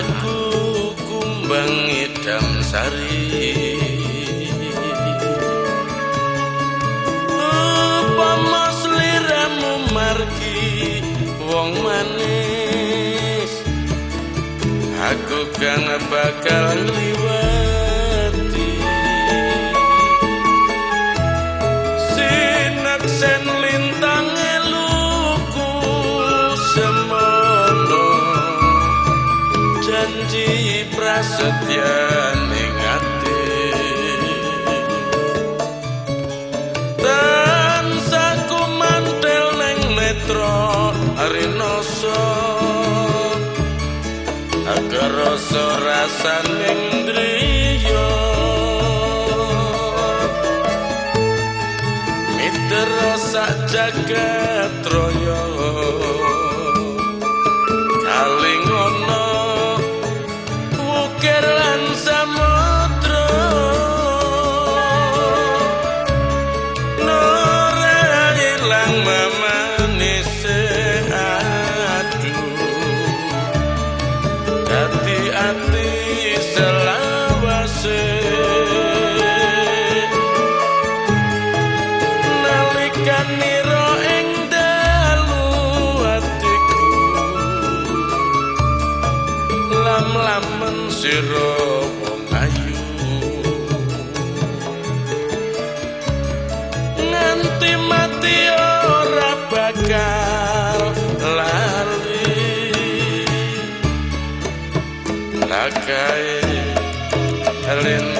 Aku kumbang idam sari. Apa seliramu margi wong manis? Aku kan bakal liwat prasetya ning ati. Dan saku mantel neng netra arinoso. Agar rasa rasane ndriyo sak jagat raya lam lamen sira wong ayu nganti mati ora bakal lali lakae lintang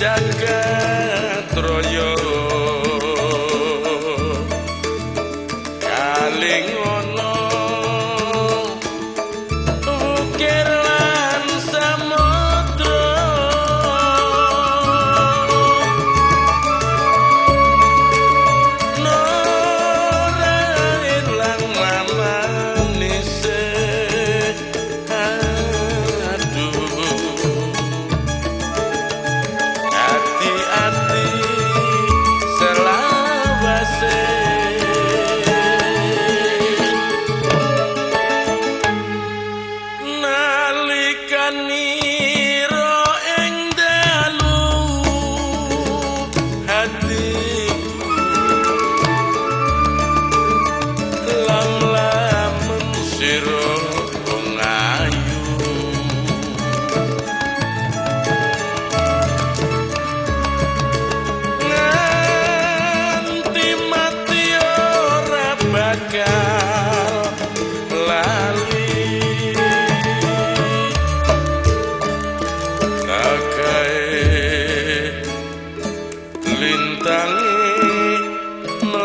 sak jagat royo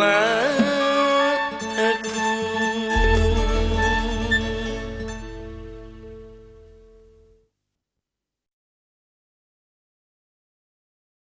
world